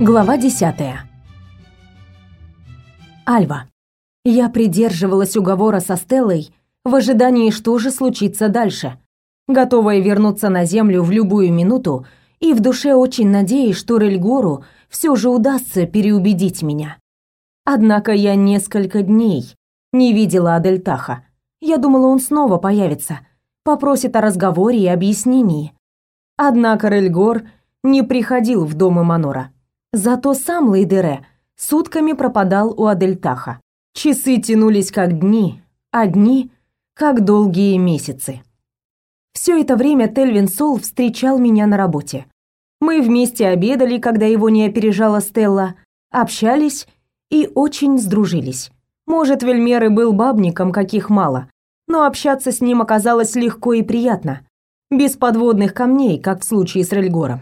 Глава десятая. Альва. Я придерживалась уговора со Стеллой в ожидании, что же случится дальше, готовая вернуться на землю в любую минуту и в душе очень надеясь, что Рельгору все же удастся переубедить меня. Однако я несколько дней не видела Адельтаха. Я думала, он снова появится, попросит о разговоре и объяснении. Однако Рельгор не приходил в дом Эманора. Зато сам Лейдере сутками пропадал у Адельтаха. Часы тянулись как дни, а дни как долгие месяцы. Все это время Тельвин Сол встречал меня на работе. Мы вместе обедали, когда его не опережала Стелла, общались и очень сдружились. Может, Вельмер и был бабником, каких мало, но общаться с ним оказалось легко и приятно, без подводных камней, как в случае с Рельгором.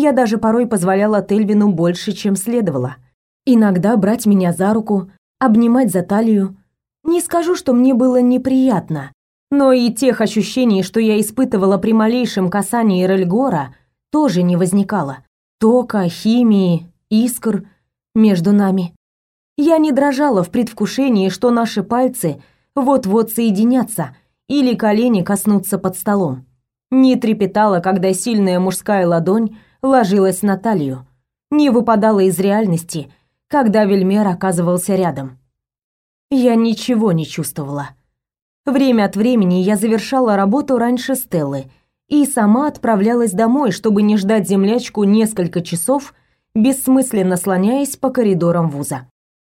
Я даже порой позволяла Тельвину больше, чем следовало. Иногда брать меня за руку, обнимать за талию. Не скажу, что мне было неприятно, но и тех ощущений, что я испытывала при малейшем касании Рельгора, тоже не возникало. Тока, химии, искр между нами. Я не дрожала в предвкушении, что наши пальцы вот-вот соединятся или колени коснутся под столом. Не трепетала, когда сильная мужская ладонь ложилась на талию. Не выпадала из реальности, когда Вельмер оказывался рядом. Я ничего не чувствовала. Время от времени я завершала работу раньше Стеллы и сама отправлялась домой, чтобы не ждать землячку несколько часов, бессмысленно слоняясь по коридорам вуза.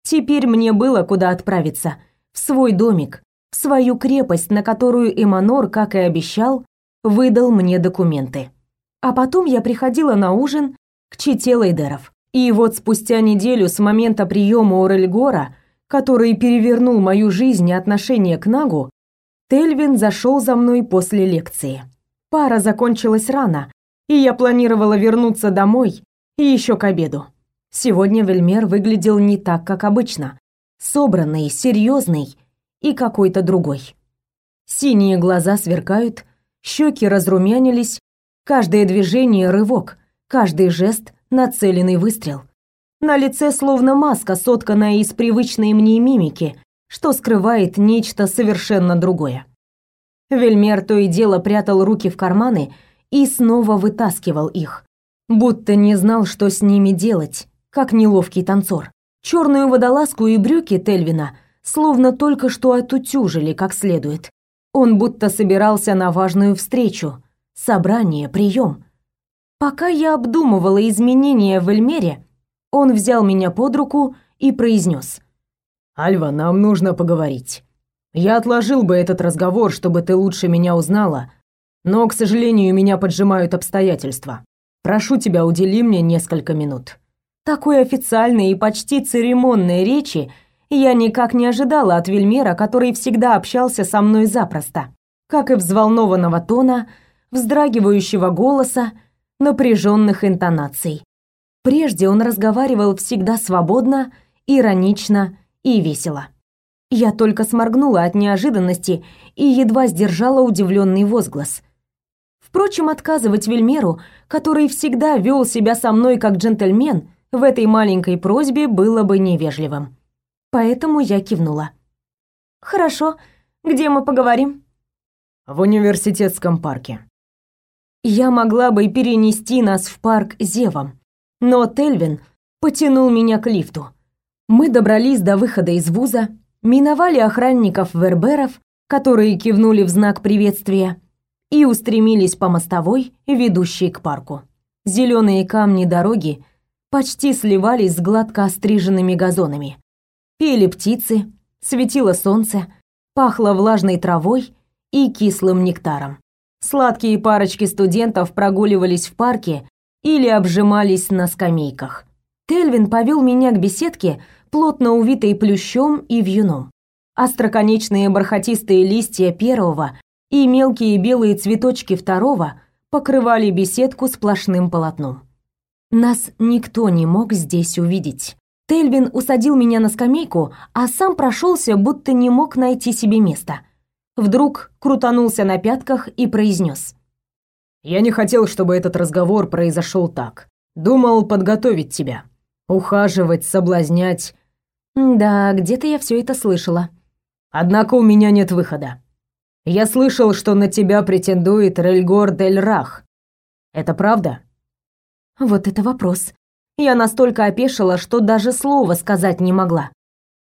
Теперь мне было куда отправиться, в свой домик, в свою крепость, на которую Эманор, как и обещал, выдал мне документы. А потом я приходила на ужин к чете Лейдеров. И вот спустя неделю с момента приема у Рельгора, который перевернул мою жизнь и отношение к Нагу, Тельвин зашел за мной после лекции. Пара закончилась рано, и я планировала вернуться домой и еще к обеду. Сегодня Вельмер выглядел не так, как обычно. Собранный, серьезный и какой-то другой. Синие глаза сверкают, щеки разрумянились, каждое движение — рывок, каждый жест — нацеленный выстрел. На лице словно маска, сотканная из привычной мне мимики, что скрывает нечто совершенно другое. Вельмер то и дело прятал руки в карманы и снова вытаскивал их, будто не знал, что с ними делать, как неловкий танцор. Черную водолазку и брюки Тельвина словно только что отутюжили как следует. Он будто собирался на важную встречу, собрание, прием. Пока я обдумывала изменения в Эльмере, он взял меня под руку и произнес: "Альва, нам нужно поговорить". Я отложил бы этот разговор, чтобы ты лучше меня узнала, но, к сожалению, меня поджимают обстоятельства. Прошу тебя, удели мне несколько минут. Такой официальной и почти церемонной речи я никак не ожидала от Вельмера, который всегда общался со мной запросто, как и взволнованного тона, вздрагивающего голоса, напряженных интонаций. Прежде он разговаривал всегда свободно, иронично и весело. Я только сморгнула от неожиданности и едва сдержала удивленный возглас. Впрочем, отказывать Вельмеру, который всегда вел себя со мной как джентльмен, в этой маленькой просьбе было бы невежливым. Поэтому я кивнула. «Хорошо. Где мы поговорим?» «В университетском парке». Я могла бы перенести нас в парк Зевом, но Тельвин потянул меня к лифту. Мы добрались до выхода из вуза, миновали охранников Верберов, которые кивнули в знак приветствия, и устремились по мостовой, ведущей к парку. Зеленые камни дороги почти сливались с гладко остриженными газонами. Пели птицы, светило солнце, пахло влажной травой и кислым нектаром. Сладкие парочки студентов прогуливались в парке или обжимались на скамейках. Тельвин повел меня к беседке, плотно увитой плющом и вьюном. Остроконечные бархатистые листья первого и мелкие белые цветочки второго покрывали беседку сплошным полотном. Нас никто не мог здесь увидеть. Тельвин усадил меня на скамейку, а сам прошелся, будто не мог найти себе места. Вдруг крутанулся на пятках и произнес: "Я не хотел, чтобы этот разговор произошел так. Думал подготовить тебя. ухаживать, соблазнять. Да, где-то я все это слышала. Однако у меня нет выхода. Я слышал, что на тебя претендует Рельгор Дель Рах. Это правда? Вот это вопрос. Я настолько опешила, что даже слова сказать не могла.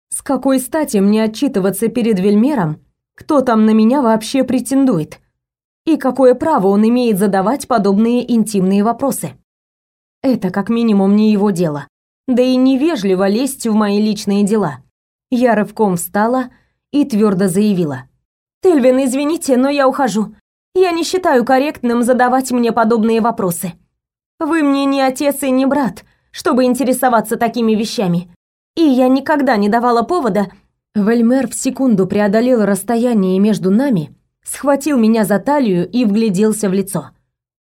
С какой стати мне отчитываться перед Вельмером, кто там на меня вообще претендует? И какое право он имеет задавать подобные интимные вопросы? Это как минимум не его дело. Да и невежливо лезть в мои личные дела. Я рывком встала и твердо заявила. «Тельвин, извините, но я ухожу. Я не считаю корректным задавать мне подобные вопросы. Вы мне не отец и не брат, чтобы интересоваться такими вещами. И я никогда не давала повода...» Вельмер в секунду преодолел расстояние между нами, схватил меня за талию и вгляделся в лицо.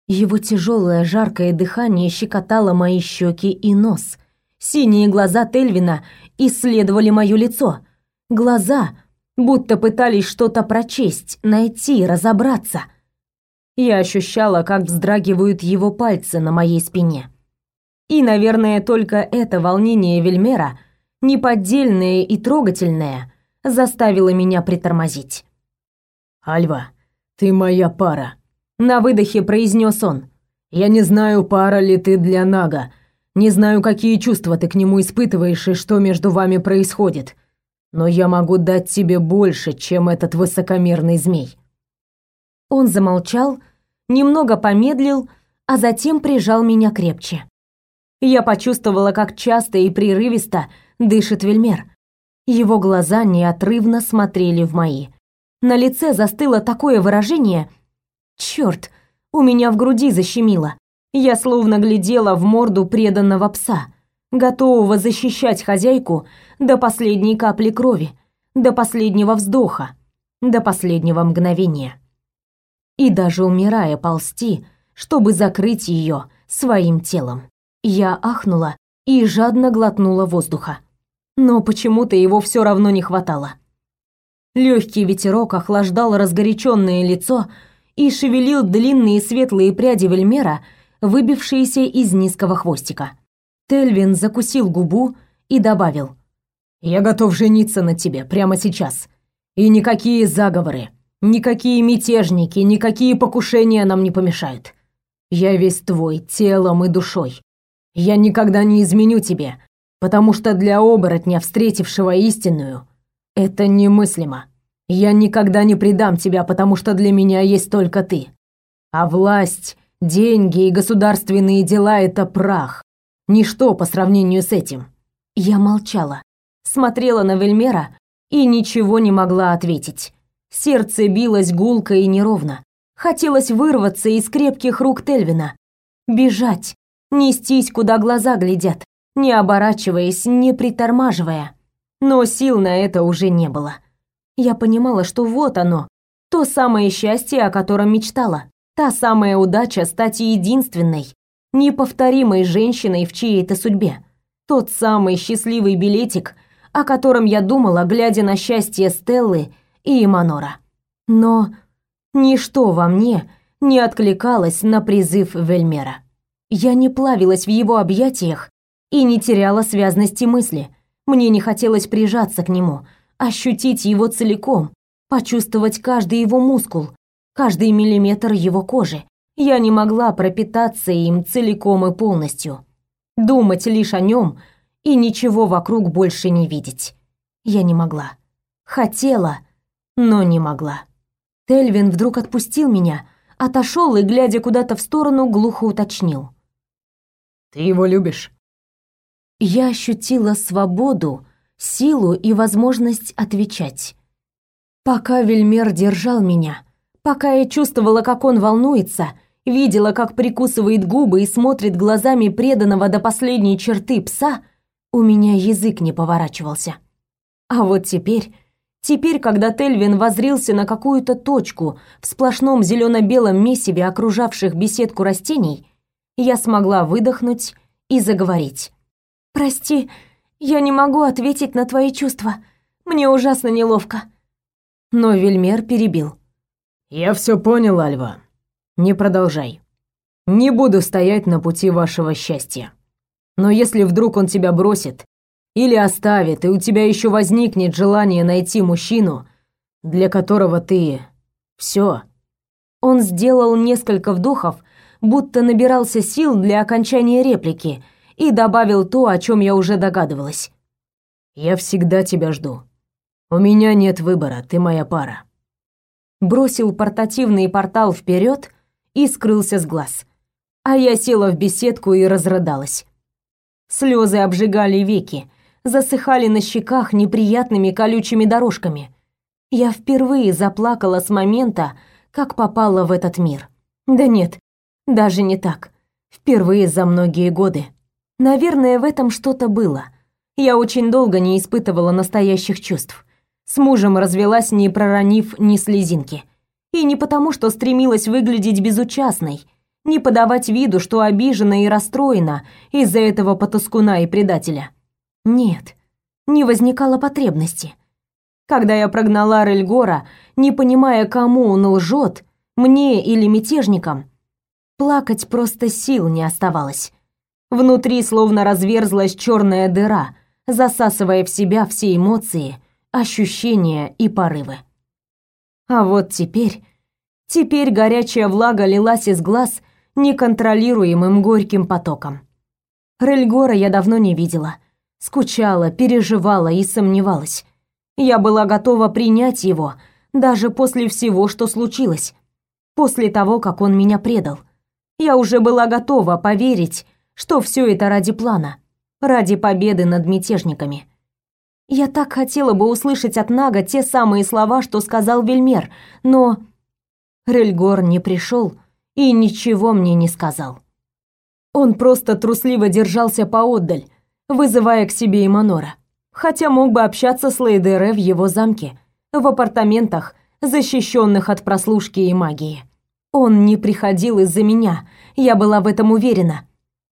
Его тяжелое жаркое дыхание щекотало мои щеки и нос. Синие глаза Тельвина исследовали мое лицо. Глаза, будто пытались что-то прочесть, найти, разобраться. Я ощущала, как вздрагивают его пальцы на моей спине. И, наверное, только это волнение Вельмера, неподдельное и трогательное, заставило меня притормозить. «Альва, ты моя пара», — на выдохе произнес он. «Я не знаю, пара ли ты для Нага, не знаю, какие чувства ты к нему испытываешь и что между вами происходит, но я могу дать тебе больше, чем этот высокомерный змей». Он замолчал, немного помедлил, а затем прижал меня крепче. Я почувствовала, как часто и прерывисто дышит Вельмер. Его глаза неотрывно смотрели в мои. На лице застыло такое выражение. Черт, у меня в груди защемило. Я словно глядела в морду преданного пса, готового защищать хозяйку до последней капли крови, до последнего вздоха, до последнего мгновения. И даже умирая ползти, чтобы закрыть ее своим телом. Я ахнула и жадно глотнула воздуха. Но почему-то его все равно не хватало. Легкий ветерок охлаждал разгоряченное лицо и шевелил длинные светлые пряди Вельмера, выбившиеся из низкого хвостика. Тельвин закусил губу и добавил. «Я готов жениться на тебе прямо сейчас. И никакие заговоры, никакие мятежники, никакие покушения нам не помешают. Я весь твой, телом и душой. Я никогда не изменю тебе, потому что для оборотня, встретившего истинную, это немыслимо. Я никогда не предам тебя, потому что для меня есть только ты. А власть, деньги и государственные дела это прах. Ничто по сравнению с этим. Я молчала, смотрела на Вельмера и ничего не могла ответить. Сердце билось гулко и неровно. Хотелось вырваться из крепких рук Тельвина, бежать, нестись, куда глаза глядят, не оборачиваясь, не притормаживая но сил на это уже не было. Я понимала, что вот оно, то самое счастье, о котором мечтала, та самая удача стать единственной, неповторимой женщиной в чьей-то судьбе. Тот самый счастливый билетик, о котором я думала, глядя на счастье Стеллы и Эманора. Но ничто во мне не откликалось на призыв Вельмера. Я не плавилась в его объятиях и не теряла связности мысли. Мне не хотелось прижаться к нему, ощутить его целиком, почувствовать каждый его мускул, каждый миллиметр его кожи. Я не могла пропитаться им целиком и полностью. Думать лишь о нем и ничего вокруг больше не видеть. Я не могла. Хотела, но не могла. Тельвин вдруг отпустил меня, отошел и, глядя куда-то в сторону, глухо уточнил. «Ты его любишь?» я ощутила свободу, силу и возможность отвечать. Пока Вельмер держал меня, пока я чувствовала, как он волнуется, видела, как прикусывает губы и смотрит глазами преданного до последней черты пса, у меня язык не поворачивался. А вот теперь, теперь, когда Тельвин возрился на какую-то точку в сплошном зелено-белом месиве окружавших беседку растений, я смогла выдохнуть и заговорить. Прости, я не могу ответить на твои чувства. Мне ужасно неловко. Но Вельмер перебил. Я все понял, Альва. Не продолжай. Не буду стоять на пути вашего счастья. Но если вдруг он тебя бросит или оставит, и у тебя еще возникнет желание найти мужчину, для которого ты все. Он сделал несколько вдохов, будто набирался сил для окончания реплики, и добавил то, о чем я уже догадывалась. «Я всегда тебя жду. У меня нет выбора, ты моя пара». Бросил портативный портал вперед и скрылся с глаз. А я села в беседку и разрыдалась. Слезы обжигали веки, засыхали на щеках неприятными колючими дорожками. Я впервые заплакала с момента, как попала в этот мир. Да нет, даже не так. Впервые за многие годы. Наверное, в этом что-то было. Я очень долго не испытывала настоящих чувств. С мужем развелась, не проронив ни слезинки. И не потому, что стремилась выглядеть безучастной, не подавать виду, что обижена и расстроена из-за этого потаскуна и предателя. Нет, не возникало потребности. Когда я прогнала Рельгора, не понимая, кому он лжет, мне или мятежникам, плакать просто сил не оставалось. Внутри словно разверзлась черная дыра, засасывая в себя все эмоции, ощущения и порывы. А вот теперь... Теперь горячая влага лилась из глаз неконтролируемым горьким потоком. Рельгора я давно не видела. Скучала, переживала и сомневалась. Я была готова принять его, даже после всего, что случилось. После того, как он меня предал. Я уже была готова поверить, что все это ради плана, ради победы над мятежниками. Я так хотела бы услышать от Нага те самые слова, что сказал Вельмер, но Рельгор не пришел и ничего мне не сказал. Он просто трусливо держался поотдаль, вызывая к себе Иманора, хотя мог бы общаться с Лейдере в его замке, в апартаментах, защищенных от прослушки и магии. Он не приходил из-за меня, я была в этом уверена,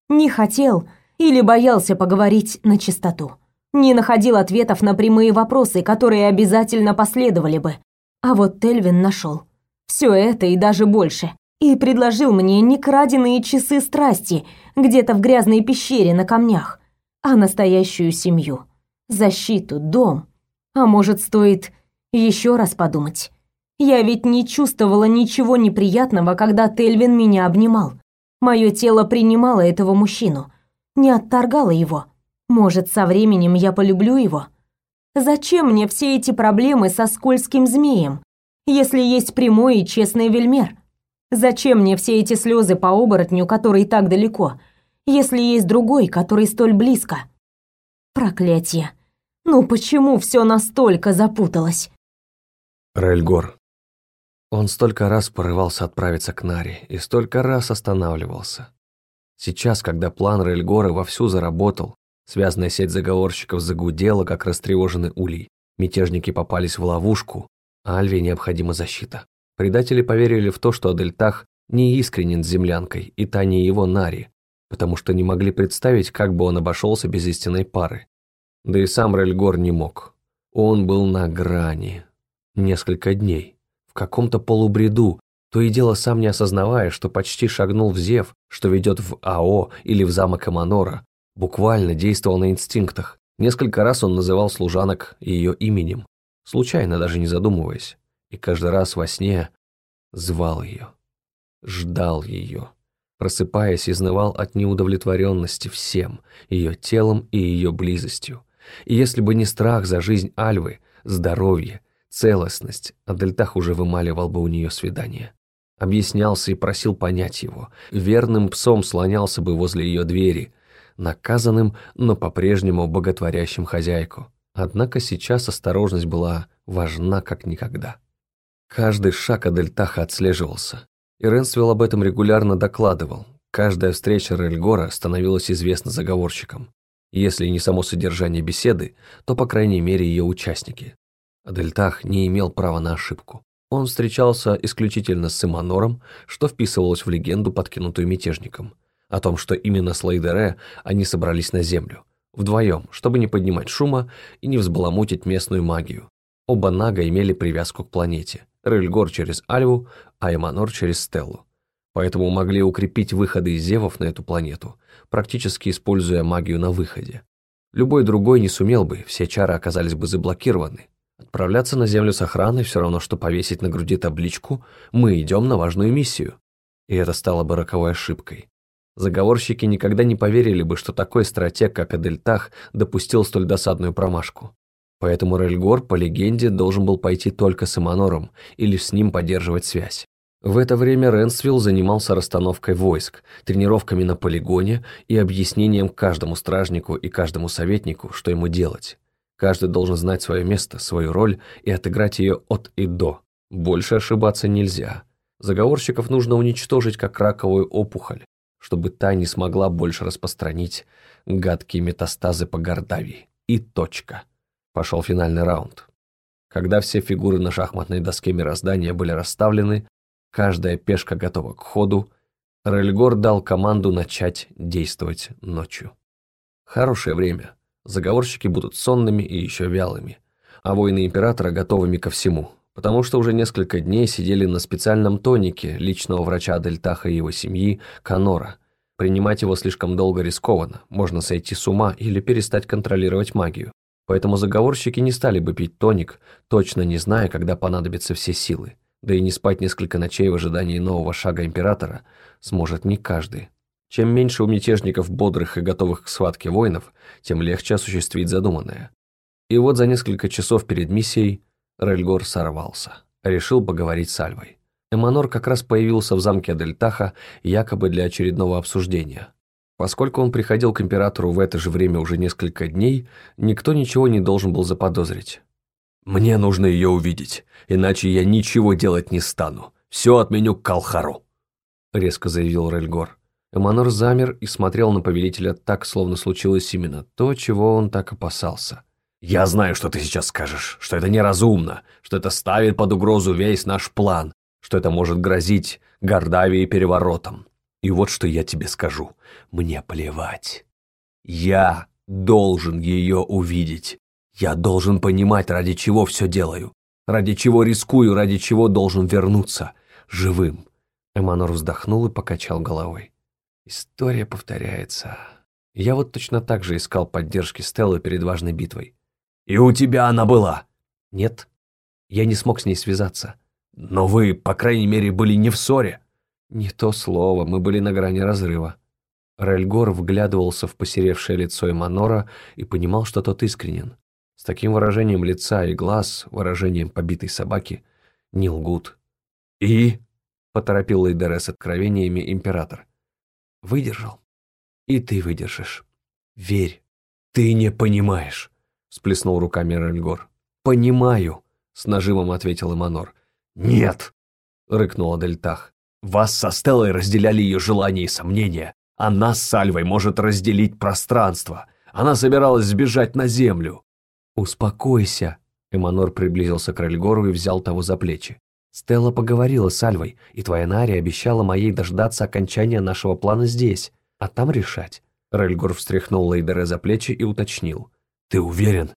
не хотел или боялся поговорить на чистоту. Не находил ответов на прямые вопросы, которые обязательно последовали бы. А вот Тельвин нашел. Все это и даже больше. И предложил мне не краденые часы страсти где-то в грязной пещере на камнях, а настоящую семью, защиту, дом. А может, стоит еще раз подумать. Я ведь не чувствовала ничего неприятного, когда Тельвин меня обнимал. Мое тело принимало этого мужчину, не отторгало его. Может, со временем я полюблю его? Зачем мне все эти проблемы со скользким змеем, если есть прямой и честный Вельмер? Зачем мне все эти слезы по оборотню, который так далеко, если есть другой, который столь близко? Проклятие. Ну почему все настолько запуталось? Рельгор, он столько раз порывался отправиться к Наре и столько раз останавливался. Сейчас, когда план Рельгора вовсю заработал, связанная сеть заговорщиков загудела, как растревоженный улей, мятежники попались в ловушку, а Альве необходима защита. Предатели поверили в то, что Адельтах не искренен с землянкой, и та не его Нари, потому что не могли представить, как бы он обошелся без истинной пары. Да и сам Рельгор не мог. Он был на грани. Несколько дней в каком-то полубреду, то и дело сам не осознавая, что почти шагнул в Зев, что ведет в АО или в замок Эманора, буквально действовал на инстинктах. Несколько раз он называл служанок ее именем, случайно даже не задумываясь, и каждый раз во сне звал ее, ждал ее, просыпаясь, изнывал от неудовлетворенности всем, ее телом и ее близостью. И если бы не страх за жизнь Альвы, здоровье, целостность, а Дельтах уже вымаливал бы у нее свидание. Объяснялся и просил понять его. Верным псом слонялся бы возле ее двери, наказанным, но по-прежнему боготворящим хозяйку. Однако сейчас осторожность была важна как никогда. Каждый шаг Адельтаха отслеживался. И Ренсвилл об этом регулярно докладывал. Каждая встреча Рельгора становилась известна заговорщикам. Если не само содержание беседы, то, по крайней мере, ее участники. Адельтах не имел права на ошибку. Он встречался исключительно с Симонором, что вписывалось в легенду, подкинутую мятежником, о том, что именно с Лейдере они собрались на землю, вдвоем, чтобы не поднимать шума и не взбаламутить местную магию. Оба Нага имели привязку к планете, Рельгор через Альву, а Эманор через Стеллу. поэтому могли укрепить выходы из Зевов на эту планету, практически используя магию на выходе. Любой другой не сумел бы, все чары оказались бы заблокированы. Отправляться на Землю с охраной все равно, что повесить на груди табличку «Мы идем на важную миссию». И это стало бы роковой ошибкой. Заговорщики никогда не поверили бы, что такой стратег, как Адельтах, допустил столь досадную промашку. Поэтому Рельгор, по легенде, должен был пойти только с Эманором или с ним поддерживать связь. В это время Ренсвилл занимался расстановкой войск, тренировками на полигоне и объяснением каждому стражнику и каждому советнику, что ему делать. Каждый должен знать свое место, свою роль и отыграть ее от и до. Больше ошибаться нельзя. Заговорщиков нужно уничтожить как раковую опухоль, чтобы та не смогла больше распространить гадкие метастазы по Гордавии. И точка. Пошел финальный раунд. Когда все фигуры на шахматной доске мироздания были расставлены, Каждая пешка готова к ходу. Рельгор дал команду начать действовать ночью. Хорошее время. Заговорщики будут сонными и еще вялыми, а воины Императора готовыми ко всему, потому что уже несколько дней сидели на специальном тонике личного врача Дельтаха и его семьи Канора. Принимать его слишком долго рискованно, можно сойти с ума или перестать контролировать магию. Поэтому заговорщики не стали бы пить тоник, точно не зная, когда понадобятся все силы да и не спать несколько ночей в ожидании нового шага императора сможет не каждый. Чем меньше у мятежников бодрых и готовых к схватке воинов, тем легче осуществить задуманное. И вот за несколько часов перед миссией Рельгор сорвался. Решил поговорить с Альвой. Эманор как раз появился в замке Адельтаха якобы для очередного обсуждения. Поскольку он приходил к императору в это же время уже несколько дней, никто ничего не должен был заподозрить. «Мне нужно ее увидеть, иначе я ничего делать не стану. Все отменю к Калхару», — резко заявил Рельгор. Эманор замер и смотрел на повелителя так, словно случилось именно то, чего он так опасался. «Я знаю, что ты сейчас скажешь, что это неразумно, что это ставит под угрозу весь наш план, что это может грозить Гордавии переворотом. И вот что я тебе скажу. Мне плевать. Я должен ее увидеть. Я должен понимать, ради чего все делаю, ради чего рискую, ради чего должен вернуться живым. Эманор вздохнул и покачал головой. История повторяется. Я вот точно так же искал поддержки Стеллы перед важной битвой. И у тебя она была? Нет. Я не смог с ней связаться. Но вы, по крайней мере, были не в ссоре. Не то слово, мы были на грани разрыва. Рельгор вглядывался в посеревшее лицо Эманора и понимал, что тот искренен. С таким выражением лица и глаз, выражением побитой собаки, не лгут. «И?» — поторопил Лейдере с откровениями император. «Выдержал. И ты выдержишь. Верь. Ты не понимаешь», — сплеснул руками Рельгор. «Понимаю», — с нажимом ответил Эманор. «Нет», — рыкнула Дельтах. «Вас со Стеллой разделяли ее желания и сомнения, а нас с Альвой может разделить пространство. Она собиралась сбежать на землю. «Успокойся!» Эманор приблизился к Рельгору и взял того за плечи. «Стелла поговорила с Альвой, и твоя Нари обещала моей дождаться окончания нашего плана здесь, а там решать». Рельгор встряхнул Лейдера за плечи и уточнил. «Ты уверен?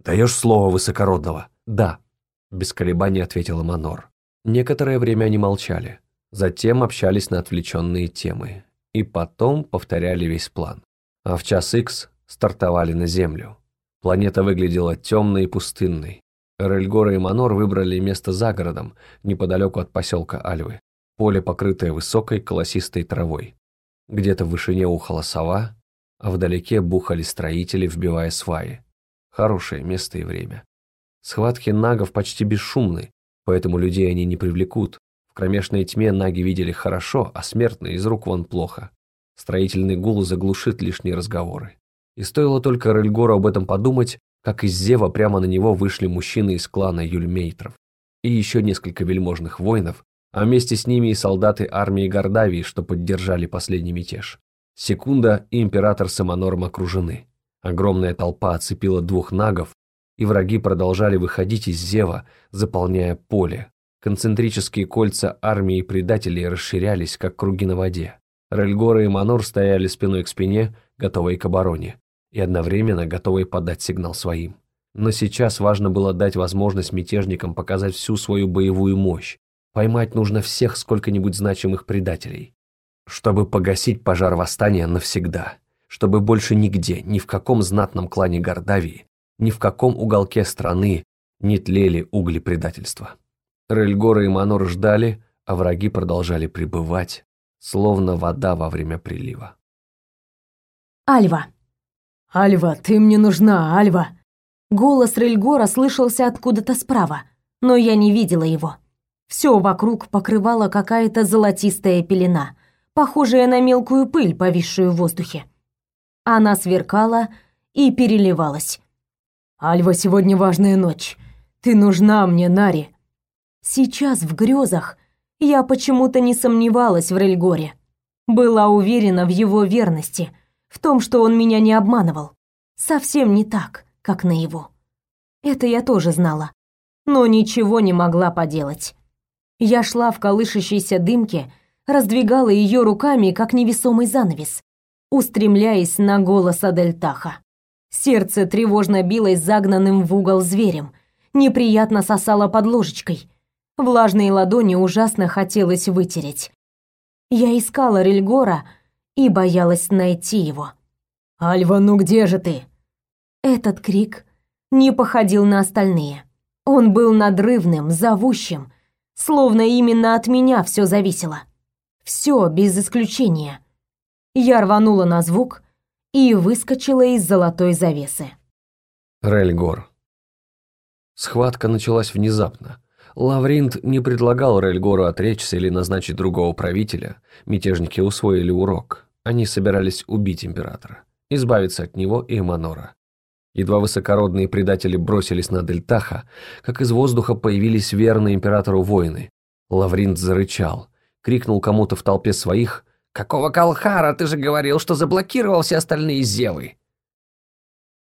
Даешь слово высокородного?» «Да», — без колебаний ответил Эманор. Некоторое время они молчали, затем общались на отвлеченные темы, и потом повторяли весь план. А в час икс стартовали на Землю. Планета выглядела темной и пустынной. Рельгора и Манор выбрали место за городом, неподалеку от поселка Альвы. Поле, покрытое высокой колосистой травой. Где-то в вышине ухала сова, а вдалеке бухали строители, вбивая сваи. Хорошее место и время. Схватки нагов почти бесшумны, поэтому людей они не привлекут. В кромешной тьме наги видели хорошо, а смертные из рук вон плохо. Строительный гул заглушит лишние разговоры. И стоило только Рельгору об этом подумать, как из Зева прямо на него вышли мужчины из клана Юльмейтров и еще несколько вельможных воинов, а вместе с ними и солдаты армии Гордавии, что поддержали последний мятеж. Секунда, и император с окружены. Огромная толпа оцепила двух нагов, и враги продолжали выходить из Зева, заполняя поле. Концентрические кольца армии предателей расширялись, как круги на воде. Рельгора и Манор стояли спиной к спине, готовые к обороне и одновременно готовые подать сигнал своим. Но сейчас важно было дать возможность мятежникам показать всю свою боевую мощь, Поймать нужно всех сколько-нибудь значимых предателей, чтобы погасить пожар восстания навсегда, чтобы больше нигде, ни в каком знатном клане Гордавии, ни в каком уголке страны не тлели угли предательства. Рельгора и Манор ждали, а враги продолжали пребывать, словно вода во время прилива. Альва. «Альва, ты мне нужна, Альва!» Голос Рельгора слышался откуда-то справа, но я не видела его. Все вокруг покрывала какая-то золотистая пелена, похожая на мелкую пыль, повисшую в воздухе. Она сверкала и переливалась. «Альва, сегодня важная ночь. Ты нужна мне, Нари!» Сейчас в грезах я почему-то не сомневалась в Рельгоре. Была уверена в его верности, в том, что он меня не обманывал. Совсем не так, как на его. Это я тоже знала, но ничего не могла поделать. Я шла в колышащейся дымке, раздвигала ее руками, как невесомый занавес, устремляясь на голос Адельтаха. Сердце тревожно билось загнанным в угол зверем, неприятно сосало под ложечкой. Влажные ладони ужасно хотелось вытереть. Я искала Рельгора и боялась найти его. «Альва, ну где же ты?» Этот крик не походил на остальные. Он был надрывным, зовущим, словно именно от меня все зависело. Все без исключения. Я рванула на звук и выскочила из золотой завесы. Рельгор. Схватка началась внезапно. Лавринт не предлагал Рельгору отречься или назначить другого правителя. Мятежники усвоили урок. Они собирались убить императора, избавиться от него и Манора. Едва высокородные предатели бросились на Дельтаха, как из воздуха появились верные императору воины. Лавринт зарычал, крикнул кому-то в толпе своих «Какого колхара? Ты же говорил, что заблокировал все остальные зевы!»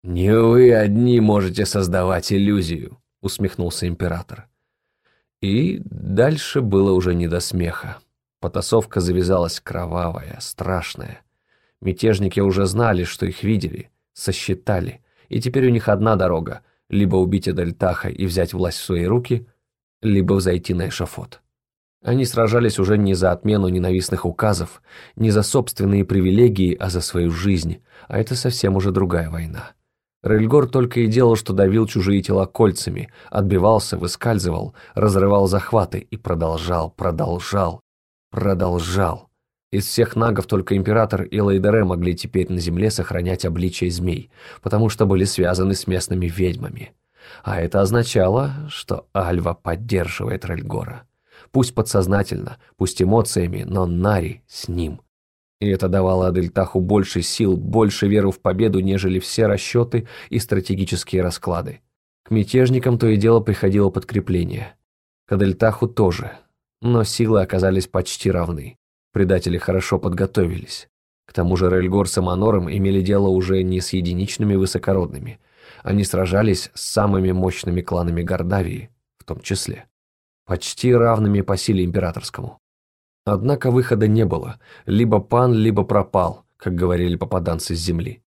«Не вы одни можете создавать иллюзию», — усмехнулся император. И дальше было уже не до смеха. Потасовка завязалась кровавая, страшная. Мятежники уже знали, что их видели, сосчитали, и теперь у них одна дорога — либо убить Эдельтаха и взять власть в свои руки, либо взойти на эшафот. Они сражались уже не за отмену ненавистных указов, не за собственные привилегии, а за свою жизнь, а это совсем уже другая война. Рельгор только и делал, что давил чужие тела кольцами, отбивался, выскальзывал, разрывал захваты и продолжал, продолжал, продолжал. Из всех нагов только император и Лейдере могли теперь на земле сохранять обличие змей, потому что были связаны с местными ведьмами. А это означало, что Альва поддерживает Рельгора. Пусть подсознательно, пусть эмоциями, но Нари с ним. И это давало Адельтаху больше сил, больше веры в победу, нежели все расчеты и стратегические расклады. К мятежникам то и дело приходило подкрепление. К Адельтаху тоже, но силы оказались почти равны. Предатели хорошо подготовились. К тому же Рельгор с Аманором имели дело уже не с единичными высокородными. Они сражались с самыми мощными кланами Гордавии, в том числе. Почти равными по силе императорскому. Однако выхода не было. Либо пан, либо пропал, как говорили попаданцы с земли.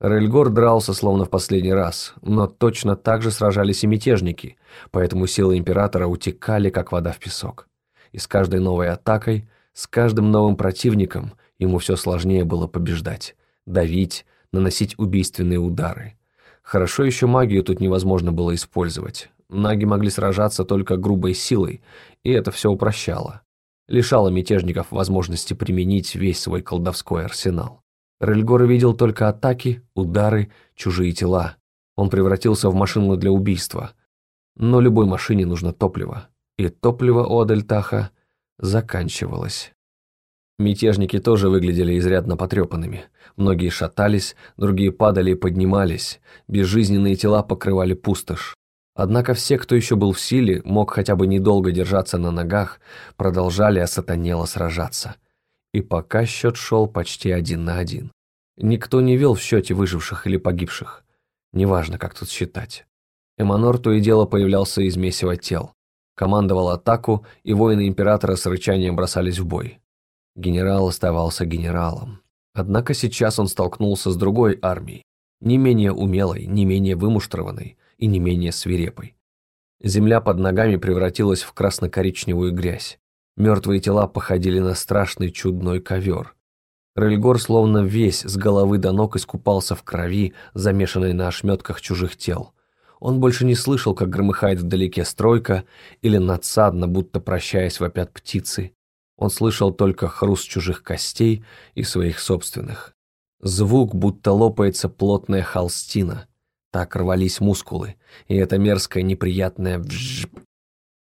Рельгор дрался словно в последний раз, но точно так же сражались и мятежники, поэтому силы императора утекали, как вода в песок. И с каждой новой атакой – с каждым новым противником ему все сложнее было побеждать, давить, наносить убийственные удары. Хорошо еще магию тут невозможно было использовать. Наги могли сражаться только грубой силой, и это все упрощало. Лишало мятежников возможности применить весь свой колдовской арсенал. Рельгор видел только атаки, удары, чужие тела. Он превратился в машину для убийства. Но любой машине нужно топливо. И топливо у Адельтаха заканчивалось. Мятежники тоже выглядели изрядно потрепанными. Многие шатались, другие падали и поднимались. Безжизненные тела покрывали пустошь. Однако все, кто еще был в силе, мог хотя бы недолго держаться на ногах, продолжали осатанело сражаться. И пока счет шел почти один на один. Никто не вел в счете выживших или погибших. Неважно, как тут считать. Эманор то и дело появлялся из месива тел командовал атаку, и воины императора с рычанием бросались в бой. Генерал оставался генералом. Однако сейчас он столкнулся с другой армией, не менее умелой, не менее вымуштрованной и не менее свирепой. Земля под ногами превратилась в красно-коричневую грязь. Мертвые тела походили на страшный чудной ковер. Рельгор словно весь с головы до ног искупался в крови, замешанной на ошметках чужих тел. Он больше не слышал, как громыхает вдалеке стройка или надсадно, будто прощаясь вопят птицы. Он слышал только хруст чужих костей и своих собственных. Звук, будто лопается плотная холстина. Так рвались мускулы, и это мерзкое неприятное вжж,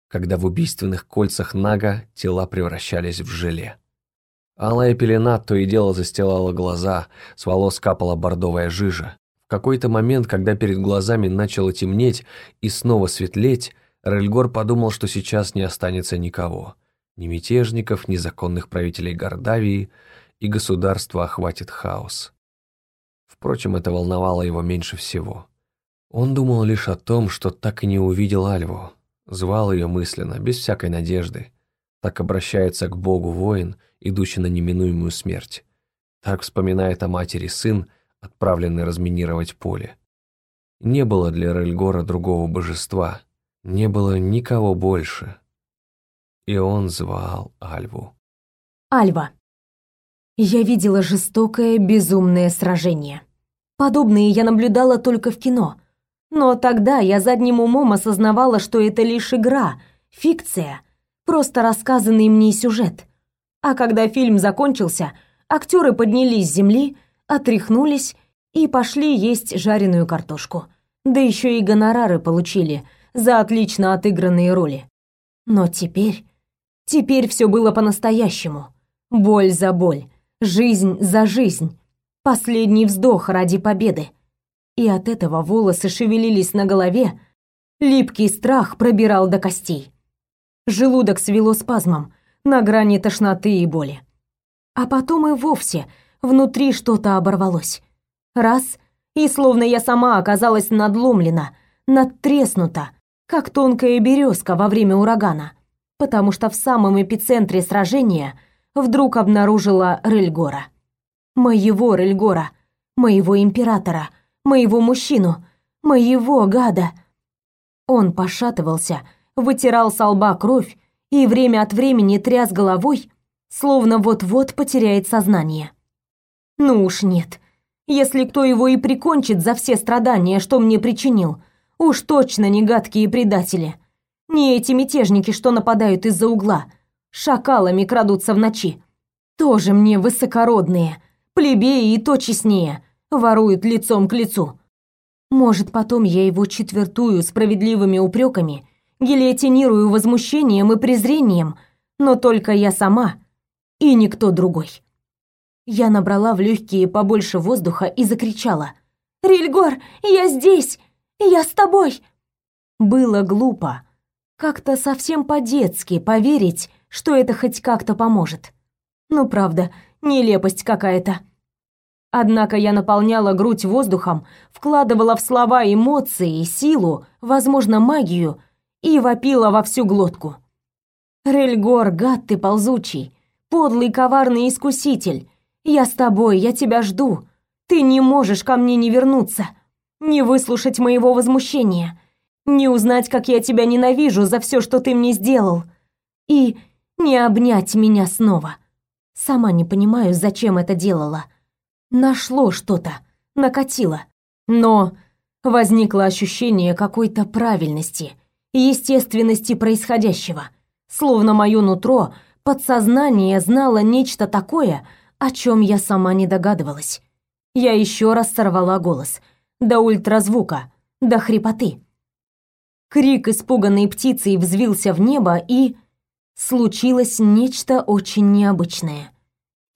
когда в убийственных кольцах Нага тела превращались в желе. Алая пелена то и дело застилала глаза, с волос капала бордовая жижа. В какой-то момент, когда перед глазами начало темнеть и снова светлеть, Рельгор подумал, что сейчас не останется никого. Ни мятежников, ни законных правителей Гордавии, и государство охватит хаос. Впрочем, это волновало его меньше всего. Он думал лишь о том, что так и не увидел Альву, звал ее мысленно, без всякой надежды. Так обращается к Богу воин, идущий на неминуемую смерть. Так вспоминает о матери сын, отправленный разминировать поле. Не было для Рельгора другого божества, не было никого больше. И он звал Альву. Альва. Я видела жестокое, безумное сражение. Подобные я наблюдала только в кино. Но тогда я задним умом осознавала, что это лишь игра, фикция, просто рассказанный мне сюжет. А когда фильм закончился, актеры поднялись с земли, отряхнулись и пошли есть жареную картошку. Да еще и гонорары получили за отлично отыгранные роли. Но теперь... Теперь все было по-настоящему. Боль за боль, жизнь за жизнь, последний вздох ради победы. И от этого волосы шевелились на голове, липкий страх пробирал до костей. Желудок свело спазмом, на грани тошноты и боли. А потом и вовсе внутри что-то оборвалось. Раз, и словно я сама оказалась надломлена, надтреснута, как тонкая березка во время урагана, потому что в самом эпицентре сражения вдруг обнаружила Рельгора. Моего Рельгора, моего императора, моего мужчину, моего гада. Он пошатывался, вытирал с лба кровь и время от времени тряс головой, словно вот-вот потеряет сознание. Ну уж нет. Если кто его и прикончит за все страдания, что мне причинил, уж точно не гадкие предатели. Не эти мятежники, что нападают из-за угла, шакалами крадутся в ночи. Тоже мне высокородные, плебеи и то честнее, воруют лицом к лицу. Может, потом я его четвертую справедливыми упреками, гильотинирую возмущением и презрением, но только я сама и никто другой. Я набрала в легкие побольше воздуха и закричала. «Рильгор, я здесь! Я с тобой!» Было глупо, как-то совсем по-детски поверить, что это хоть как-то поможет. Ну правда, нелепость какая-то. Однако я наполняла грудь воздухом, вкладывала в слова эмоции, силу, возможно, магию и вопила во всю глотку. Рельгор, гад ты ползучий, подлый коварный искуситель. Я с тобой, я тебя жду. Ты не можешь ко мне не вернуться, не выслушать моего возмущения, не узнать, как я тебя ненавижу за все, что ты мне сделал, и не обнять меня снова. Сама не понимаю, зачем это делала. Нашло что-то, накатило. Но возникло ощущение какой-то правильности, естественности происходящего. Словно мое нутро, подсознание знало нечто такое, о чем я сама не догадывалась. Я еще раз сорвала голос. До ультразвука, до хрипоты. Крик испуганной птицы взвился в небо, и... Случилось нечто очень необычное.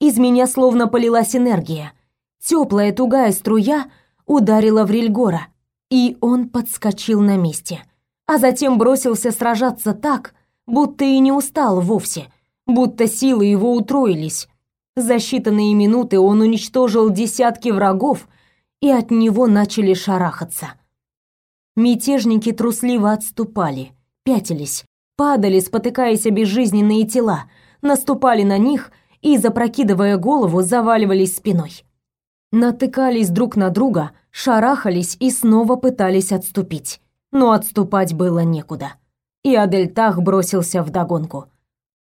Из меня словно полилась энергия. Теплая тугая струя ударила в Рильгора, и он подскочил на месте, а затем бросился сражаться так, будто и не устал вовсе, будто силы его утроились. За считанные минуты он уничтожил десятки врагов, и от него начали шарахаться. Мятежники трусливо отступали, пятились, падали, спотыкаясь о безжизненные тела, наступали на них и, запрокидывая голову, заваливались спиной натыкались друг на друга, шарахались и снова пытались отступить. но отступать было некуда. И Адельтах бросился в догонку.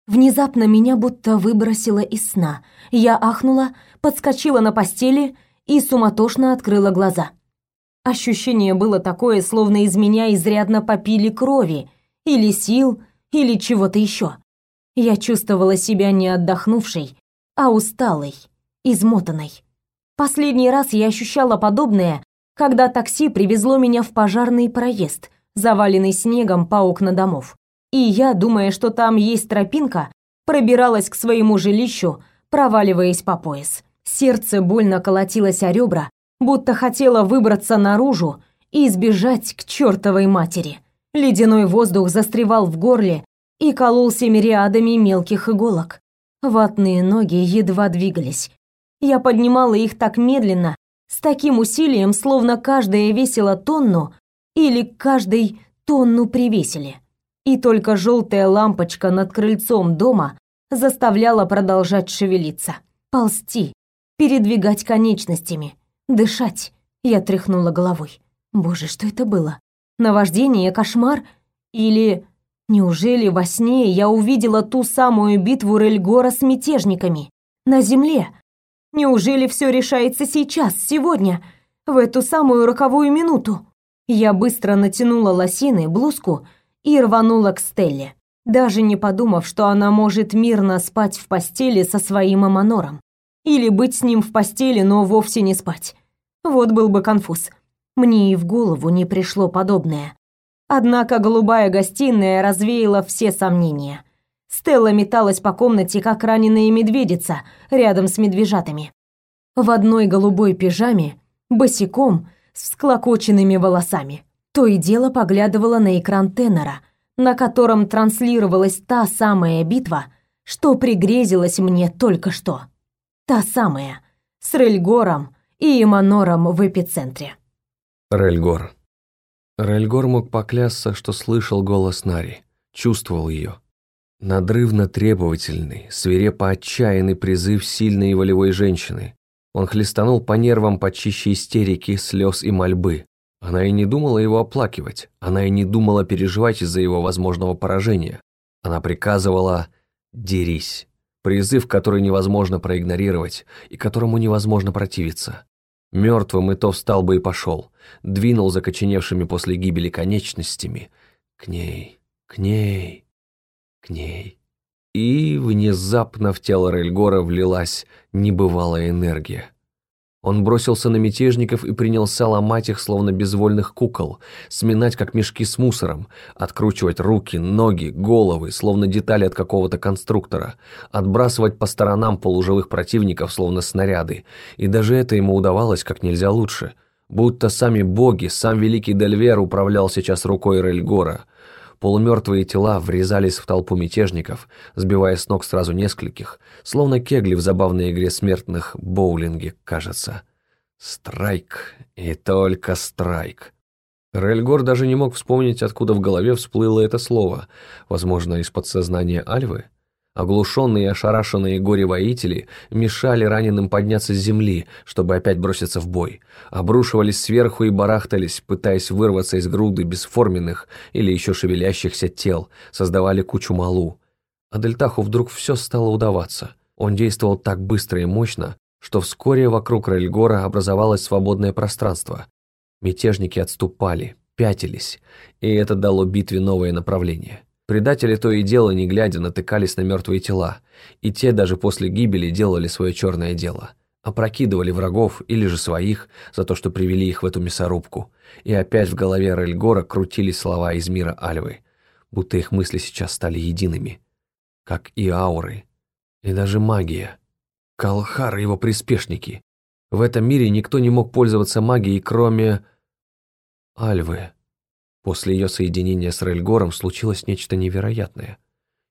Внезапно меня будто выбросило из сна. Я ахнула, подскочила на постели и суматошно открыла глаза. Ощущение было такое, словно из меня изрядно попили крови, или сил, или чего-то еще. Я чувствовала себя не отдохнувшей, а усталой, измотанной. Последний раз я ощущала подобное, когда такси привезло меня в пожарный проезд, заваленный снегом по окна домов. И я, думая, что там есть тропинка, пробиралась к своему жилищу, проваливаясь по пояс. Сердце больно колотилось о ребра, будто хотела выбраться наружу и сбежать к чертовой матери. Ледяной воздух застревал в горле и кололся мириадами мелких иголок. Ватные ноги едва двигались. Я поднимала их так медленно, с таким усилием, словно каждая весила тонну или каждой тонну привесили. И только желтая лампочка над крыльцом дома заставляла продолжать шевелиться, ползти, передвигать конечностями, дышать. Я тряхнула головой. Боже, что это было? Наваждение, кошмар или неужели во сне я увидела ту самую битву Рельгора с мятежниками на земле? Неужели все решается сейчас, сегодня, в эту самую роковую минуту? Я быстро натянула лосины, блузку и рванула к Стелле, даже не подумав, что она может мирно спать в постели со своим Аманором. Или быть с ним в постели, но вовсе не спать. Вот был бы конфуз. Мне и в голову не пришло подобное. Однако голубая гостиная развеяла все сомнения. Стелла металась по комнате, как раненая медведица, рядом с медвежатами. В одной голубой пижаме, босиком, с всклокоченными волосами. То и дело поглядывала на экран тенора, на котором транслировалась та самая битва, что пригрезилась мне только что. Та самая, с Рельгором и Эманором в эпицентре. Рельгор. Рельгор мог поклясться, что слышал голос Нари, чувствовал ее. Надрывно требовательный, свирепо отчаянный призыв сильной и волевой женщины. Он хлестанул по нервам почище истерики, слез и мольбы. Она и не думала его оплакивать, она и не думала переживать из-за его возможного поражения. Она приказывала «дерись». Призыв, который невозможно проигнорировать и которому невозможно противиться. Мертвым и то встал бы и пошел, двинул закоченевшими после гибели конечностями. К ней, к ней, к ней. И внезапно в тело Рельгора влилась небывалая энергия. Он бросился на мятежников и принялся ломать их, словно безвольных кукол, сминать, как мешки с мусором, откручивать руки, ноги, головы, словно детали от какого-то конструктора, отбрасывать по сторонам полуживых противников, словно снаряды. И даже это ему удавалось как нельзя лучше. Будто сами боги, сам великий Дельвер управлял сейчас рукой Рельгора – Полумертвые тела врезались в толпу мятежников, сбивая с ног сразу нескольких, словно кегли в забавной игре смертных боулинге, кажется. Страйк. И только страйк. Рельгор даже не мог вспомнить, откуда в голове всплыло это слово. Возможно, из подсознания Альвы? Оглушенные и ошарашенные горе-воители мешали раненым подняться с земли, чтобы опять броситься в бой. Обрушивались сверху и барахтались, пытаясь вырваться из груды бесформенных или еще шевелящихся тел, создавали кучу малу. А Дельтаху вдруг все стало удаваться. Он действовал так быстро и мощно, что вскоре вокруг Рельгора образовалось свободное пространство. Мятежники отступали, пятились, и это дало битве новое направление. Предатели то и дело, не глядя, натыкались на мертвые тела, и те даже после гибели делали свое черное дело. Опрокидывали врагов или же своих за то, что привели их в эту мясорубку. И опять в голове Рельгора крутились слова из мира Альвы, будто их мысли сейчас стали едиными. Как и ауры, и даже магия. Калхар и его приспешники. В этом мире никто не мог пользоваться магией, кроме... Альвы. После ее соединения с Рельгором случилось нечто невероятное.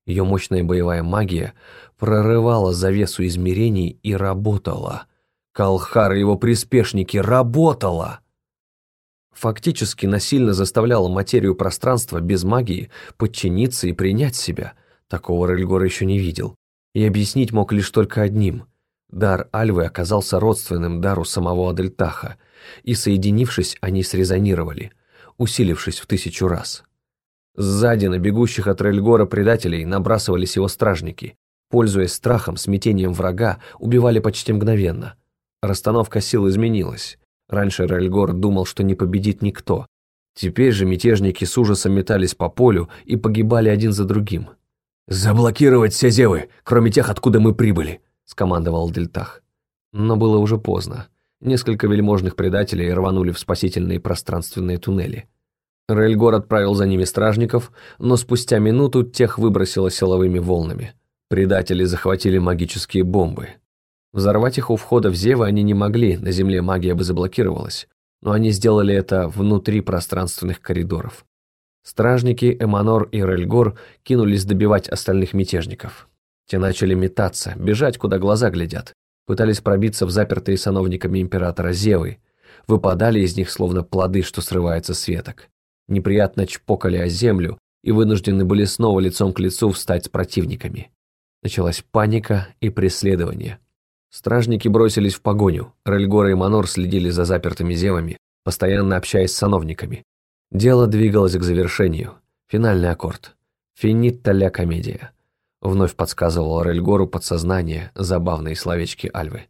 Ее мощная боевая магия прорывала завесу измерений и работала. Калхар и его приспешники работала! Фактически насильно заставляла материю пространства без магии подчиниться и принять себя. Такого Рельгор еще не видел. И объяснить мог лишь только одним. Дар Альвы оказался родственным дару самого Адельтаха, и, соединившись, они срезонировали – усилившись в тысячу раз. Сзади на бегущих от Рельгора предателей набрасывались его стражники. Пользуясь страхом, смятением врага, убивали почти мгновенно. Расстановка сил изменилась. Раньше Рельгор думал, что не победит никто. Теперь же мятежники с ужасом метались по полю и погибали один за другим. «Заблокировать все зевы, кроме тех, откуда мы прибыли», – скомандовал Дельтах. Но было уже поздно. Несколько вельможных предателей рванули в спасительные пространственные туннели. Рейльгор отправил за ними стражников, но спустя минуту тех выбросило силовыми волнами. Предатели захватили магические бомбы. Взорвать их у входа в Зевы они не могли, на земле магия бы заблокировалась, но они сделали это внутри пространственных коридоров. Стражники Эманор и Рельгор кинулись добивать остальных мятежников. Те начали метаться, бежать, куда глаза глядят. Пытались пробиться в запертые сановниками императора Зевы. Выпадали из них словно плоды, что срываются с веток неприятно чпокали о землю и вынуждены были снова лицом к лицу встать с противниками. Началась паника и преследование. Стражники бросились в погоню, Рельгора и Манор следили за запертыми зевами, постоянно общаясь с сановниками. Дело двигалось к завершению. Финальный аккорд. Финитта ля комедия. Вновь подсказывал Рельгору подсознание забавные словечки Альвы.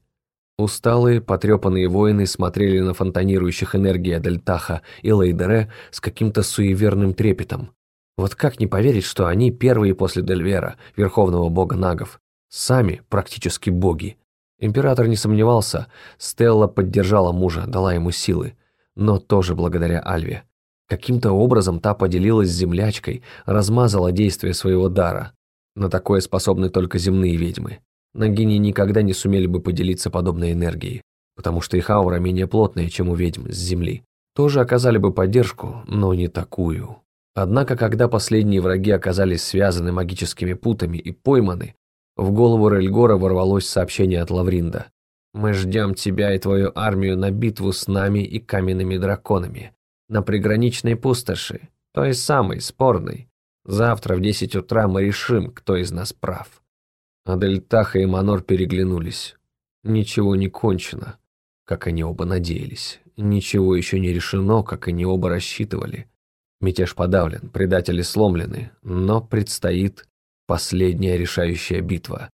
Усталые, потрепанные воины смотрели на фонтанирующих энергия Дельтаха и Лейдере с каким-то суеверным трепетом. Вот как не поверить, что они первые после Дельвера, верховного бога нагов, сами практически боги. Император не сомневался, Стелла поддержала мужа, дала ему силы, но тоже благодаря Альве. Каким-то образом та поделилась с землячкой, размазала действие своего дара. На такое способны только земные ведьмы. Нагини никогда не сумели бы поделиться подобной энергией, потому что их аура менее плотная, чем у ведьм с Земли. Тоже оказали бы поддержку, но не такую. Однако, когда последние враги оказались связаны магическими путами и пойманы, в голову Рельгора ворвалось сообщение от Лавринда. «Мы ждем тебя и твою армию на битву с нами и каменными драконами, на приграничной пустоши, той самой, спорной. Завтра в десять утра мы решим, кто из нас прав». Адельтаха и Манор переглянулись. Ничего не кончено, как они оба надеялись. Ничего еще не решено, как они оба рассчитывали. Мятеж подавлен, предатели сломлены, но предстоит последняя решающая битва.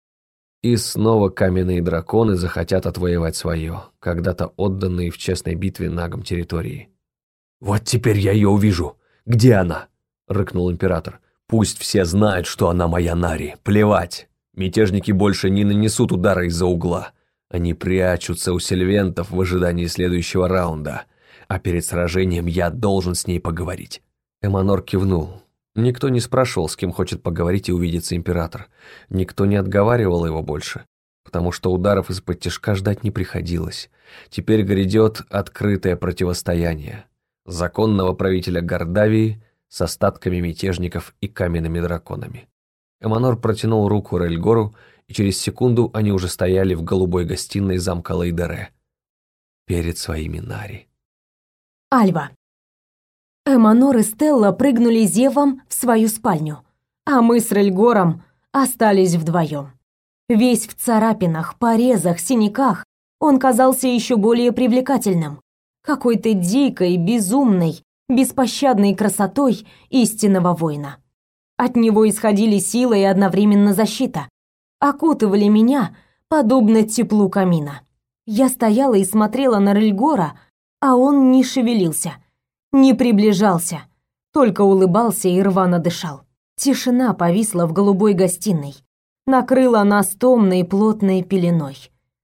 И снова каменные драконы захотят отвоевать свое, когда-то отданные в честной битве нагом территории. «Вот теперь я ее увижу! Где она?» — рыкнул император. «Пусть все знают, что она моя Нари, плевать!» Мятежники больше не нанесут удара из-за угла. Они прячутся у сельвентов в ожидании следующего раунда. А перед сражением я должен с ней поговорить. Эманор кивнул. Никто не спрашивал, с кем хочет поговорить и увидеться император. Никто не отговаривал его больше, потому что ударов из-под тяжка ждать не приходилось. Теперь грядет открытое противостояние. Законного правителя Гордавии с остатками мятежников и каменными драконами. Эманор протянул руку Рельгору, и через секунду они уже стояли в голубой гостиной замка Лейдере. Перед своими Нари. Альва. Эманор и Стелла прыгнули зевом в свою спальню, а мы с Рельгором остались вдвоем. Весь в царапинах, порезах, синяках, он казался еще более привлекательным, какой-то дикой, безумной, беспощадной красотой истинного воина. От него исходили сила и одновременно защита. Окутывали меня, подобно теплу камина. Я стояла и смотрела на Рельгора, а он не шевелился, не приближался, только улыбался и рвано дышал. Тишина повисла в голубой гостиной, накрыла нас томной плотной пеленой.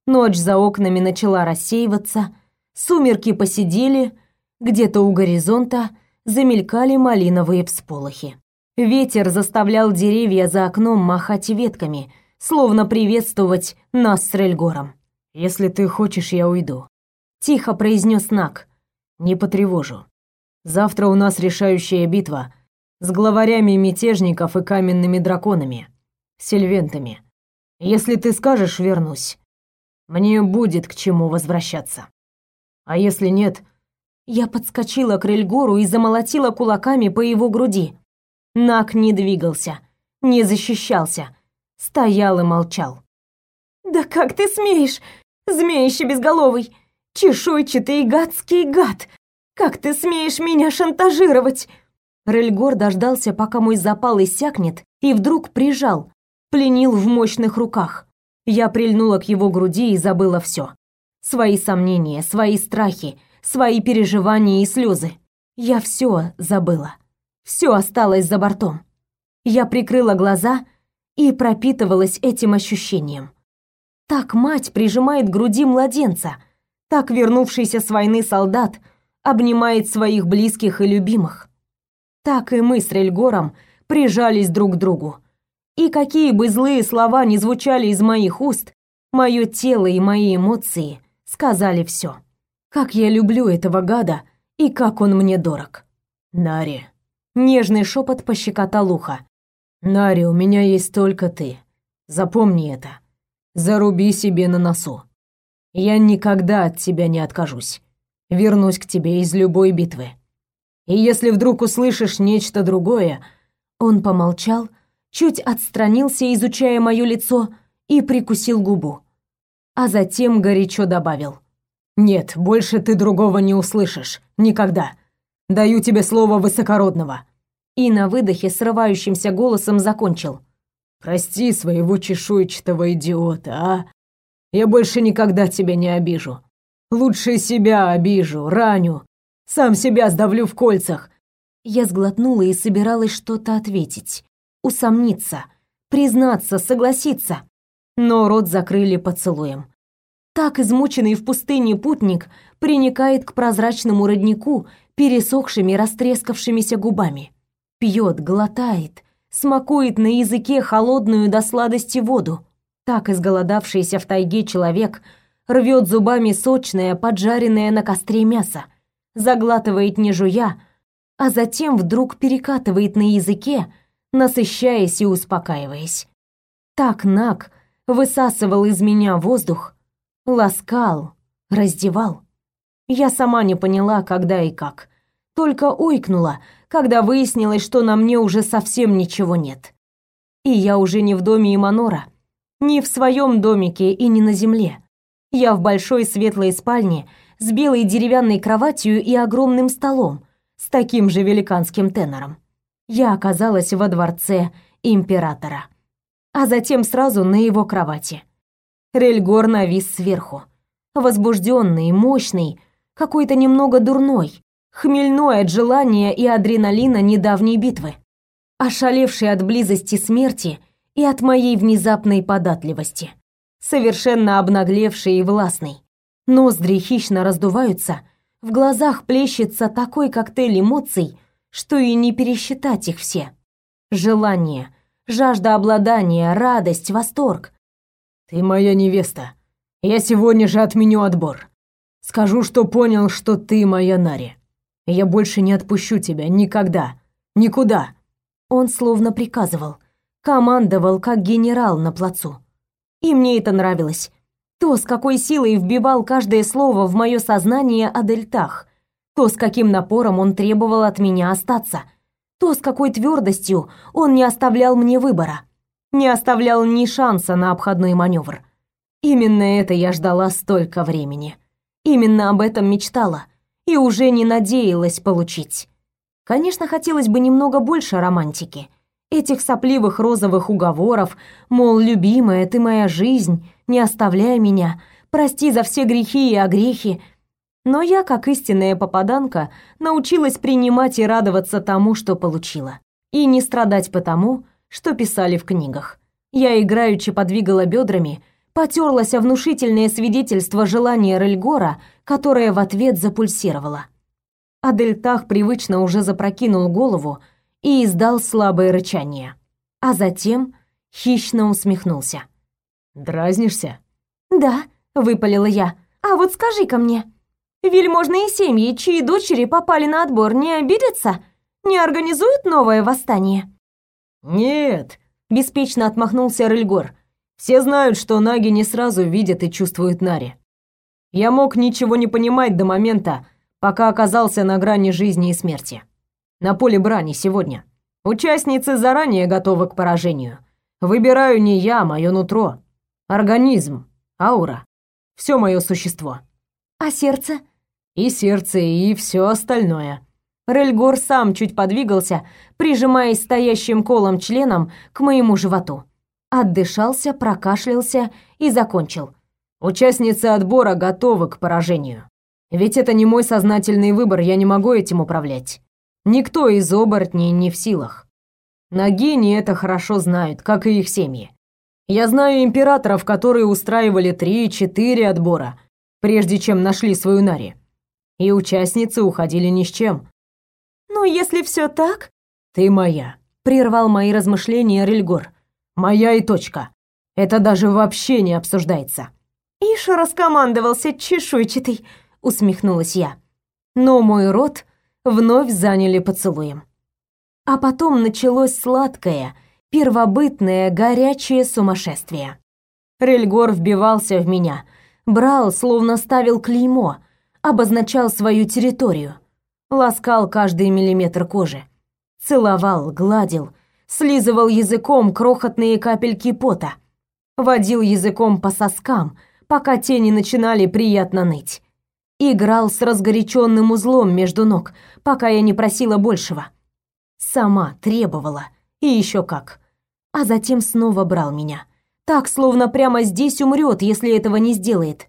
Ночь за окнами начала рассеиваться, сумерки посидели, где-то у горизонта замелькали малиновые всполохи. Ветер заставлял деревья за окном махать ветками, словно приветствовать нас с Рельгором. «Если ты хочешь, я уйду», — тихо произнес Нак. «Не потревожу. Завтра у нас решающая битва с главарями мятежников и каменными драконами, сельвентами. Если ты скажешь, вернусь. Мне будет к чему возвращаться. А если нет...» Я подскочила к Рельгору и замолотила кулаками по его груди. Нак не двигался, не защищался, стоял и молчал. «Да как ты смеешь, змеище безголовый, чешуйчатый гадский гад! Как ты смеешь меня шантажировать?» Рельгор дождался, пока мой запал иссякнет, и вдруг прижал, пленил в мощных руках. Я прильнула к его груди и забыла все: Свои сомнения, свои страхи, свои переживания и слезы. Я все забыла. Все осталось за бортом. Я прикрыла глаза и пропитывалась этим ощущением. Так мать прижимает к груди младенца, так вернувшийся с войны солдат обнимает своих близких и любимых. Так и мы с Рельгором прижались друг к другу. И какие бы злые слова ни звучали из моих уст, мое тело и мои эмоции сказали все. Как я люблю этого гада и как он мне дорог. Нари. Нежный шепот пощекотал ухо. Нари, у меня есть только ты. Запомни это. Заруби себе на носу. Я никогда от тебя не откажусь. Вернусь к тебе из любой битвы. И если вдруг услышишь нечто другое, он помолчал, чуть отстранился, изучая моё лицо, и прикусил губу. А затем горячо добавил: "Нет, больше ты другого не услышишь никогда. Даю тебе слово высокородного". И на выдохе срывающимся голосом закончил: "Прости своего чешуйчатого идиота, а? Я больше никогда тебя не обижу. Лучше себя обижу, раню, сам себя сдавлю в кольцах. Я сглотнула и собиралась что-то ответить, усомниться, признаться, согласиться. Но рот закрыли поцелуем. Так измученный в пустыне путник приникает к прозрачному роднику пересохшими, растрескавшимися губами. Пьет, глотает, смакует на языке холодную до сладости воду. Так изголодавшийся в тайге человек рвет зубами сочное, поджаренное на костре мясо заглатывает не жуя, а затем вдруг перекатывает на языке, насыщаясь и успокаиваясь. Так Нак высасывал из меня воздух, ласкал, раздевал. Я сама не поняла, когда и как. Только ойкнула, когда выяснилось, что на мне уже совсем ничего нет. И я уже не в доме Иманора, не в своем домике и не на земле. Я в большой светлой спальне, с белой деревянной кроватью и огромным столом с таким же великанским тенором. Я оказалась во дворце императора, а затем сразу на его кровати. Рельгор навис сверху, возбужденный, мощный, какой-то немного дурной, хмельной от желания и адреналина недавней битвы, ошалевший от близости смерти и от моей внезапной податливости, совершенно обнаглевший и властный, Ноздри хищно раздуваются, в глазах плещется такой коктейль эмоций, что и не пересчитать их все. Желание, жажда обладания, радость, восторг. Ты моя невеста. Я сегодня же отменю отбор. Скажу, что понял, что ты моя Нари. Я больше не отпущу тебя никогда, никуда. Он словно приказывал, командовал как генерал на плацу. И мне это нравилось. То, с какой силой вбивал каждое слово в мое сознание о дельтах, то, с каким напором он требовал от меня остаться, то, с какой твердостью он не оставлял мне выбора, не оставлял ни шанса на обходной маневр. Именно это я ждала столько времени. Именно об этом мечтала и уже не надеялась получить. Конечно, хотелось бы немного больше романтики. Этих сопливых розовых уговоров, мол, любимая, ты моя жизнь, не оставляй меня, прости за все грехи и огрехи. Но я, как истинная попаданка, научилась принимать и радоваться тому, что получила. И не страдать потому, что писали в книгах. Я играючи подвигала бедрами, потерлась о внушительное свидетельство желания Рельгора, которое в ответ запульсировало. Адельтах привычно уже запрокинул голову и издал слабое рычание. А затем хищно усмехнулся. Дразнишься? Да, выпалила я. А вот скажи-ка мне, вельможные семьи, чьи дочери попали на отбор, не обидятся? Не организуют новое восстание? Нет, беспечно отмахнулся Рыльгор. Все знают, что наги не сразу видят и чувствуют Нари. Я мог ничего не понимать до момента, пока оказался на грани жизни и смерти. На поле брани сегодня. Участницы заранее готовы к поражению. Выбираю не я, мое нутро. Организм, аура, все мое существо. А сердце? И сердце, и все остальное. Рельгор сам чуть подвигался, прижимаясь стоящим колом членом к моему животу. Отдышался, прокашлялся и закончил. Участницы отбора готовы к поражению. Ведь это не мой сознательный выбор, я не могу этим управлять. Никто из оборотней не в силах. Нагини это хорошо знают, как и их семьи. Я знаю императоров, которые устраивали три-четыре отбора, прежде чем нашли свою Нари. И участницы уходили ни с чем. «Ну, если все так...» «Ты моя», — прервал мои размышления Рельгор. «Моя и точка. Это даже вообще не обсуждается». «Ишь раскомандовался чешуйчатый», — усмехнулась я. Но мой рот вновь заняли поцелуем. А потом началось сладкое, первобытное, горячее сумасшествие. Рельгор вбивался в меня, брал, словно ставил клеймо, обозначал свою территорию, ласкал каждый миллиметр кожи, целовал, гладил, слизывал языком крохотные капельки пота, водил языком по соскам, пока те не начинали приятно ныть. Играл с разгоряченным узлом между ног, пока я не просила большего. Сама требовала, и еще как. А затем снова брал меня. Так, словно прямо здесь умрет, если этого не сделает.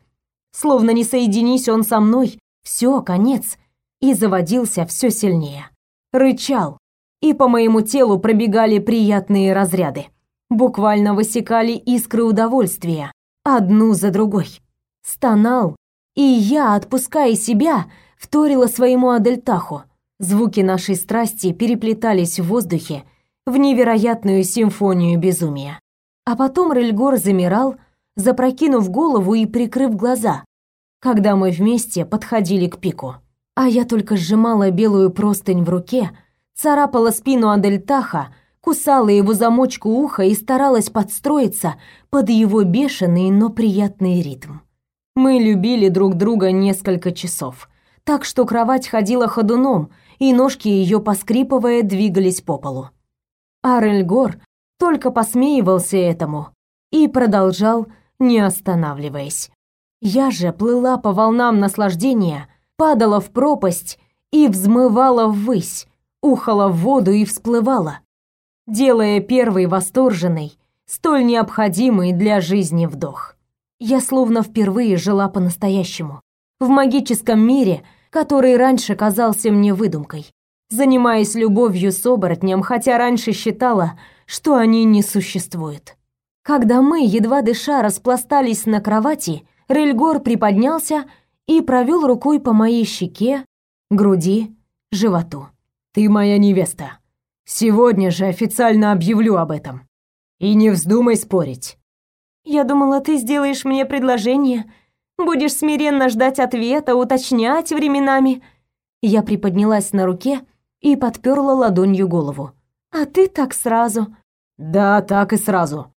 Словно не соединись он со мной, все, конец. И заводился все сильнее. Рычал, и по моему телу пробегали приятные разряды. Буквально высекали искры удовольствия, одну за другой. Стонал, и я, отпуская себя, вторила своему Адельтаху. Звуки нашей страсти переплетались в воздухе в невероятную симфонию безумия. А потом Рельгор замирал, запрокинув голову и прикрыв глаза, когда мы вместе подходили к пику. А я только сжимала белую простынь в руке, царапала спину Адельтаха, кусала его замочку уха и старалась подстроиться под его бешеный, но приятный ритм. Мы любили друг друга несколько часов, так что кровать ходила ходуном, и ножки ее, поскрипывая, двигались по полу. Арельгор только посмеивался этому и продолжал, не останавливаясь. Я же плыла по волнам наслаждения, падала в пропасть и взмывала ввысь, ухала в воду и всплывала, делая первый восторженный, столь необходимый для жизни вдох. Я словно впервые жила по-настоящему, в магическом мире, который раньше казался мне выдумкой, занимаясь любовью с оборотнем, хотя раньше считала, что они не существуют. Когда мы, едва дыша, распластались на кровати, Рельгор приподнялся и провел рукой по моей щеке, груди, животу. «Ты моя невеста. Сегодня же официально объявлю об этом. И не вздумай спорить». «Я думала, ты сделаешь мне предложение, Будешь смиренно ждать ответа, уточнять временами. Я приподнялась на руке и подперла ладонью голову. А ты так сразу. Да, так и сразу.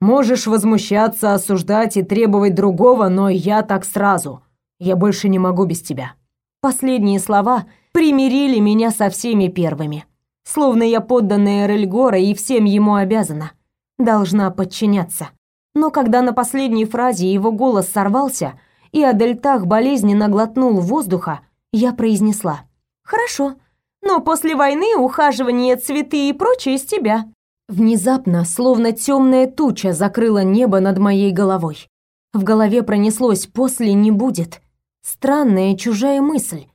Можешь возмущаться, осуждать и требовать другого, но я так сразу. Я больше не могу без тебя. Последние слова примирили меня со всеми первыми. Словно я подданная Рельгора и всем ему обязана. Должна подчиняться. Но когда на последней фразе его голос сорвался, и Адельтах болезненно глотнул воздуха, я произнесла. «Хорошо, но после войны ухаживание, цветы и прочее с тебя». Внезапно, словно темная туча закрыла небо над моей головой. В голове пронеслось «после не будет». Странная чужая мысль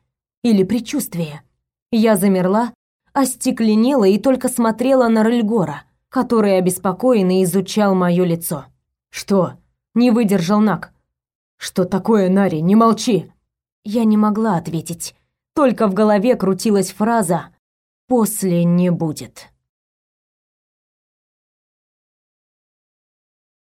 или предчувствие. Я замерла, остекленела и только смотрела на Рельгора, который обеспокоенно изучал мое лицо. «Что?» — не выдержал Нак. «Что такое, Нари? Не молчи!» Я не могла ответить. Только в голове крутилась фраза «после не будет».